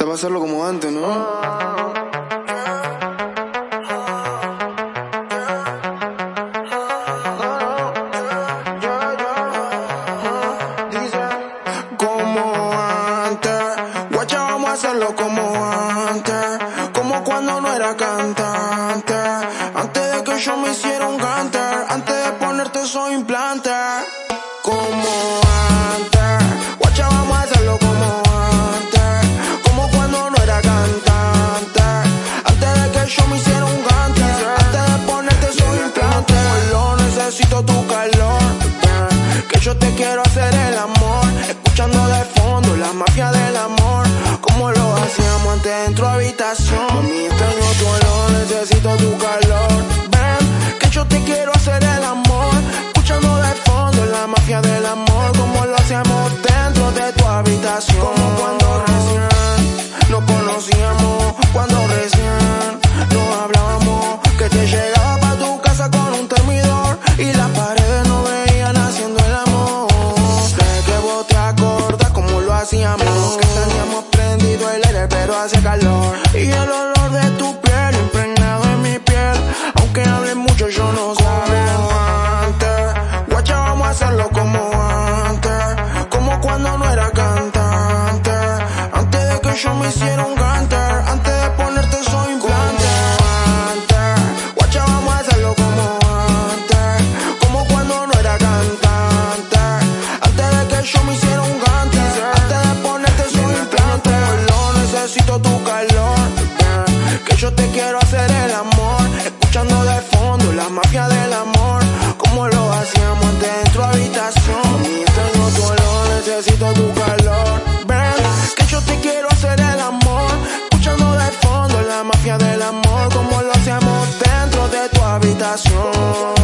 Te va a hacerlo como antes, ¿no? Como antes, guacha, vamos a hacerlo como antes, como cuando no era cantante, antes de que yo me hiciera un canter, antes de ponerte esos implantes. Yo te quiero hacer el amor, escuchando de fondo la mafia del amor, como lo hacíamos antes dentro de habitación. Mami, tengo tu olor, necesito tu calor, ven, que yo te quiero hacer el amor, escuchando de fondo la mafia del amor, como lo hacíamos dentro de tu habitación. Hace calor. Y el olor de tu piel impregnado en mi piel, aunque hable mucho yo no sé. Antes, guacha vamos a hacerlo como antes, como cuando no era cantante, antes de que yo me hiciera necesito tu calor, que yo te quiero hacer el amor, escuchando de fondo la mafia del amor, como lo hacíamos dentro de habitación. Tengo tu olor, necesito tu calor, ven, que yo te quiero hacer el amor, escuchando de fondo la mafia del amor, como lo hacíamos dentro de tu habitación.